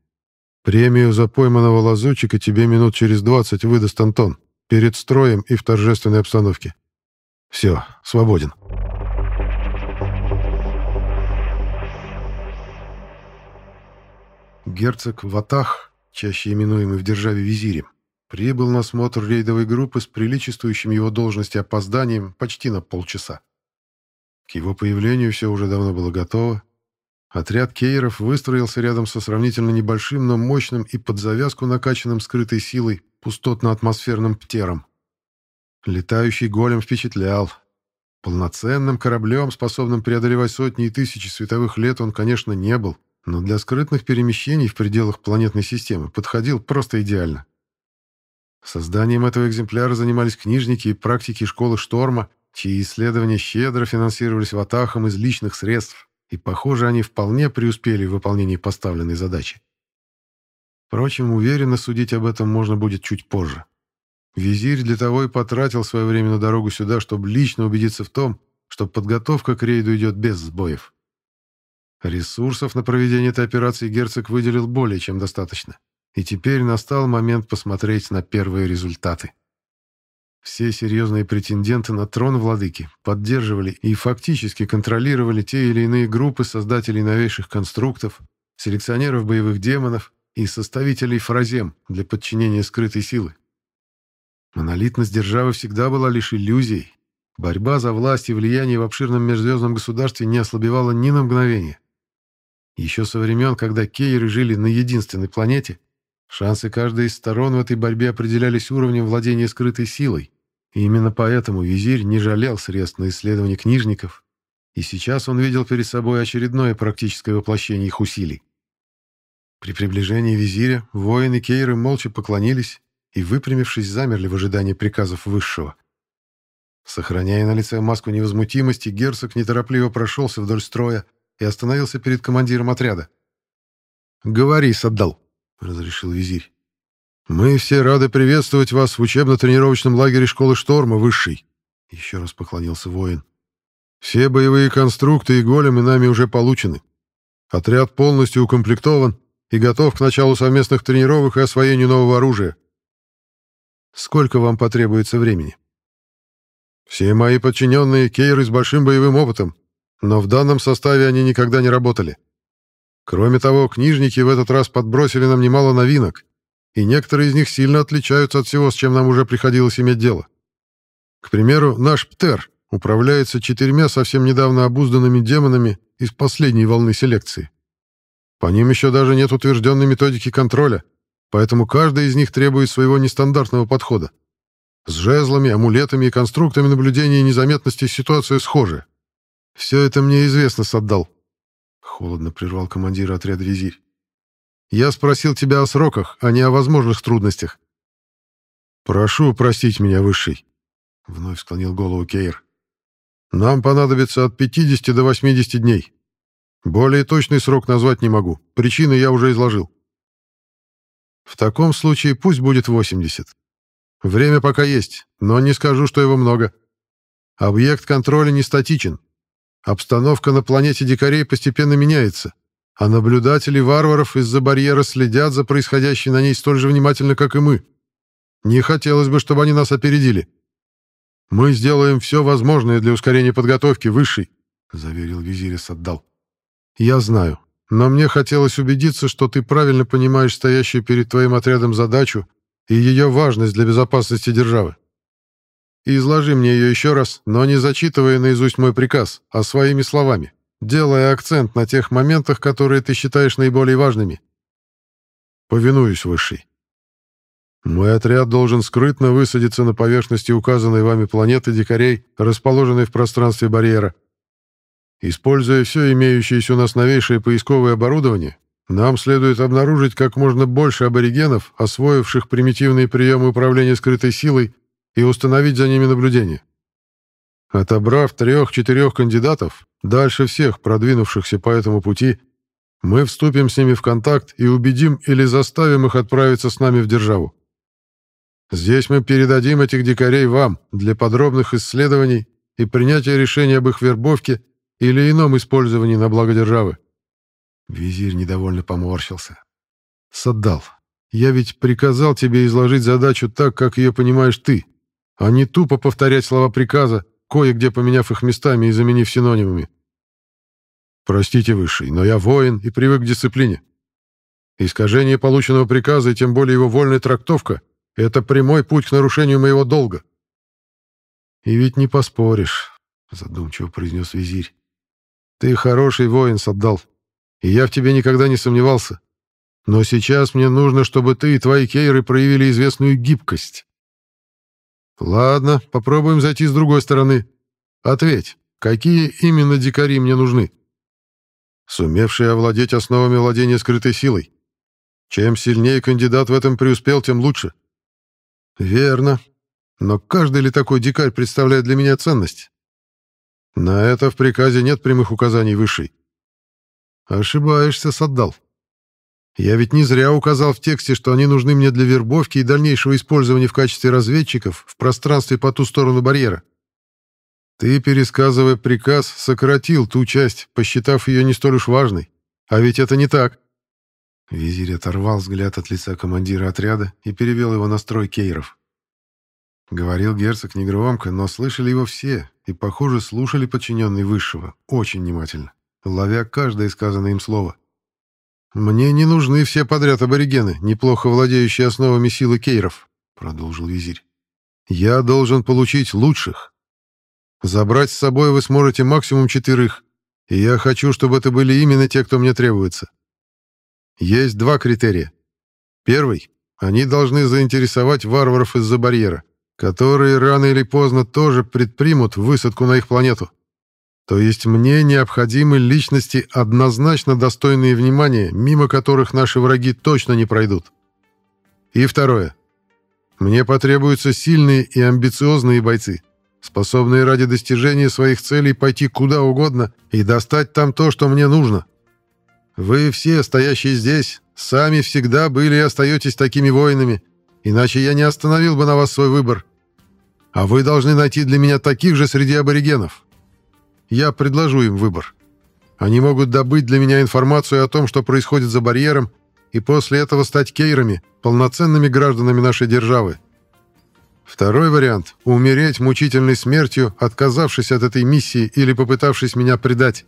Премию за пойманного лазутчика тебе минут через двадцать выдаст Антон. Перед строем и в торжественной обстановке. Все, свободен. Герцог Ватах, чаще именуемый в державе визирем, прибыл на смотр рейдовой группы с приличествующим его должности опозданием почти на полчаса. К его появлению все уже давно было готово, Отряд кейеров выстроился рядом со сравнительно небольшим, но мощным и под завязку накачанным скрытой силой пустотно-атмосферным птером. Летающий голем впечатлял. Полноценным кораблем, способным преодолевать сотни и тысячи световых лет, он, конечно, не был, но для скрытных перемещений в пределах планетной системы подходил просто идеально. Созданием этого экземпляра занимались книжники и практики школы Шторма, чьи исследования щедро финансировались ватахом из личных средств и, похоже, они вполне преуспели в выполнении поставленной задачи. Впрочем, уверенно судить об этом можно будет чуть позже. Визирь для того и потратил свое время на дорогу сюда, чтобы лично убедиться в том, что подготовка к рейду идет без сбоев. Ресурсов на проведение этой операции герцог выделил более чем достаточно. И теперь настал момент посмотреть на первые результаты. Все серьезные претенденты на трон владыки поддерживали и фактически контролировали те или иные группы создателей новейших конструктов, селекционеров боевых демонов и составителей фразем для подчинения скрытой силы. Монолитность державы всегда была лишь иллюзией. Борьба за власть и влияние в обширном межзвездном государстве не ослабевала ни на мгновение. Еще со времен, когда кейры жили на единственной планете, Шансы каждой из сторон в этой борьбе определялись уровнем владения скрытой силой, и именно поэтому визирь не жалел средств на исследование книжников, и сейчас он видел перед собой очередное практическое воплощение их усилий. При приближении визиря воины Кейры молча поклонились и, выпрямившись, замерли в ожидании приказов высшего. Сохраняя на лице маску невозмутимости, герцог неторопливо прошелся вдоль строя и остановился перед командиром отряда. «Говори, Саддал», — разрешил визирь. «Мы все рады приветствовать вас в учебно-тренировочном лагере школы Шторма Высший», — еще раз поклонился воин. «Все боевые конструкты и големы нами уже получены. Отряд полностью укомплектован и готов к началу совместных тренировок и освоению нового оружия. Сколько вам потребуется времени?» «Все мои подчиненные — кейры с большим боевым опытом, но в данном составе они никогда не работали. Кроме того, книжники в этот раз подбросили нам немало новинок, и некоторые из них сильно отличаются от всего, с чем нам уже приходилось иметь дело. К примеру, наш Птер управляется четырьмя совсем недавно обузданными демонами из последней волны селекции. По ним еще даже нет утвержденной методики контроля, поэтому каждый из них требует своего нестандартного подхода. С жезлами, амулетами и конструктами наблюдения и незаметности ситуация схожая. Все это мне известно, Саддал. Холодно прервал командира отряда визирь. Я спросил тебя о сроках, а не о возможных трудностях». «Прошу простить меня, Высший», — вновь склонил голову Кейр. «Нам понадобится от 50 до 80 дней. Более точный срок назвать не могу. Причины я уже изложил». «В таком случае пусть будет 80. Время пока есть, но не скажу, что его много. Объект контроля не статичен. Обстановка на планете дикарей постепенно меняется, а наблюдатели варваров из-за барьера следят за происходящим на ней столь же внимательно, как и мы. Не хотелось бы, чтобы они нас опередили. Мы сделаем все возможное для ускорения подготовки высшей, — заверил визирь Саддал. Я знаю, но мне хотелось убедиться, что ты правильно понимаешь стоящую перед твоим отрядом задачу и ее важность для безопасности державы. Изложи мне ее еще раз, но не зачитывая наизусть мой приказ, а своими словами делая акцент на тех моментах, которые ты считаешь наиболее важными. Повинуюсь, Высший. Мой отряд должен скрытно высадиться на поверхности указанной вами планеты дикарей, расположенной в пространстве барьера. Используя все имеющееся у нас новейшее поисковое оборудование, нам следует обнаружить как можно больше аборигенов, освоивших примитивные приемы управления скрытой силой, и установить за ними наблюдение. Отобрав трех-четырех кандидатов, дальше всех продвинувшихся по этому пути, мы вступим с ними в контакт и убедим или заставим их отправиться с нами в державу. Здесь мы передадим этих дикарей вам для подробных исследований и принятия решения об их вербовке или ином использовании на благо державы. Визирь недовольно поморщился. Саддал, я ведь приказал тебе изложить задачу так, как ее понимаешь ты, а не тупо повторять слова приказа, кое-где поменяв их местами и заменив синонимами. Простите, Высший, но я воин и привык к дисциплине. Искажение полученного приказа и тем более его вольная трактовка — это прямой путь к нарушению моего долга. И ведь не поспоришь, — задумчиво произнес визирь. Ты хороший воин, Саддал, и я в тебе никогда не сомневался. Но сейчас мне нужно, чтобы ты и твои кейры проявили известную гибкость. «Ладно, попробуем зайти с другой стороны. Ответь, какие именно дикари мне нужны?» «Сумевшие овладеть основами владения скрытой силой. Чем сильнее кандидат в этом преуспел, тем лучше». «Верно. Но каждый ли такой дикарь представляет для меня ценность?» «На это в приказе нет прямых указаний высшей». «Ошибаешься, Саддал. Я ведь не зря указал в тексте, что они нужны мне для вербовки и дальнейшего использования в качестве разведчиков в пространстве по ту сторону барьера. Ты, пересказывая приказ, сократил ту часть, посчитав ее не столь уж важной. А ведь это не так. Визирь оторвал взгляд от лица командира отряда и перевел его на строй кейров. Говорил герцог негромко, но слышали его все, и, похоже, слушали подчиненные высшего, очень внимательно, ловя каждое сказанное им слово. «Мне не нужны все подряд аборигены, неплохо владеющие основами силы кейров», — продолжил визирь. «Я должен получить лучших. Забрать с собой вы сможете максимум четырех, и я хочу, чтобы это были именно те, кто мне требуется. Есть два критерия. Первый — они должны заинтересовать варваров из-за барьера, которые рано или поздно тоже предпримут высадку на их планету. То есть мне необходимы личности, однозначно достойные внимания, мимо которых наши враги точно не пройдут. И второе. Мне потребуются сильные и амбициозные бойцы, способные ради достижения своих целей пойти куда угодно и достать там то, что мне нужно. Вы все, стоящие здесь, сами всегда были и остаетесь такими воинами, иначе я не остановил бы на вас свой выбор. А вы должны найти для меня таких же среди аборигенов, я предложу им выбор. Они могут добыть для меня информацию о том, что происходит за барьером, и после этого стать кейрами, полноценными гражданами нашей державы. Второй вариант — умереть мучительной смертью, отказавшись от этой миссии или попытавшись меня предать.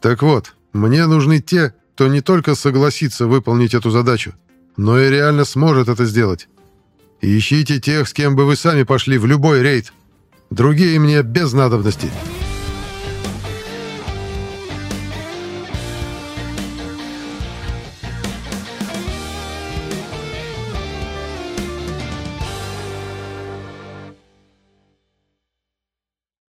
Так вот, мне нужны те, кто не только согласится выполнить эту задачу, но и реально сможет это сделать. Ищите тех, с кем бы вы сами пошли в любой рейд. Другие мне без надобности».